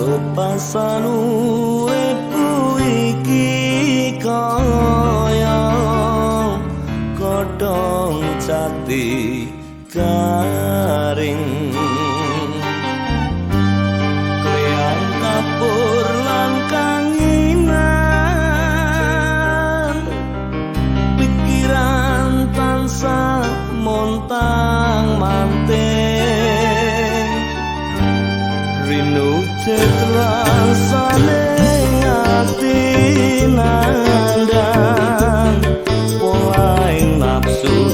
pepasan uripku iki kaya kodhong jati garing cetrasane ati nandang pola nafsu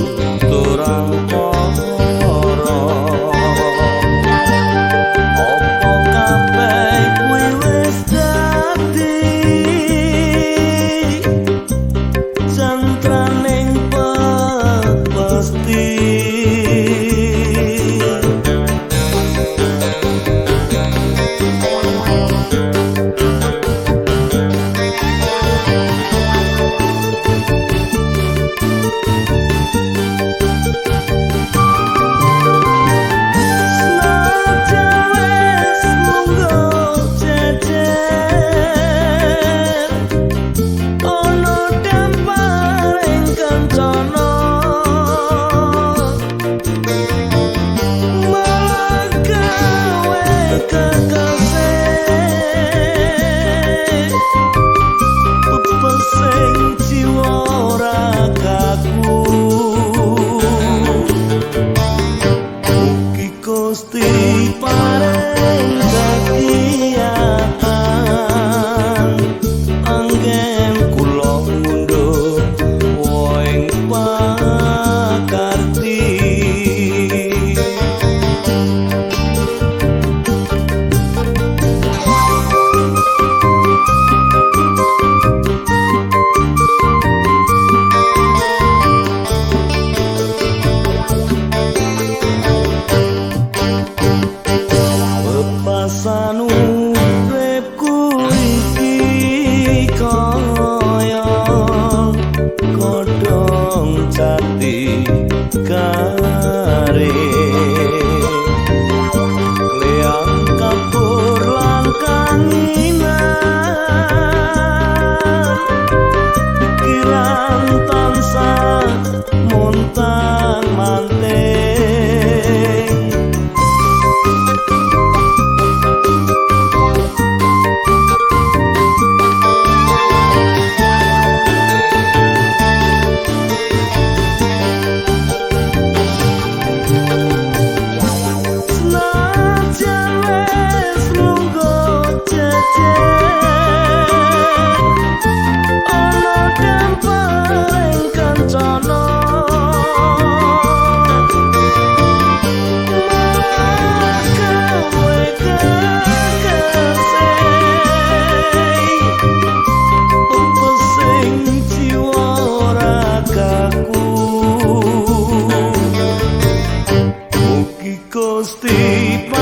steep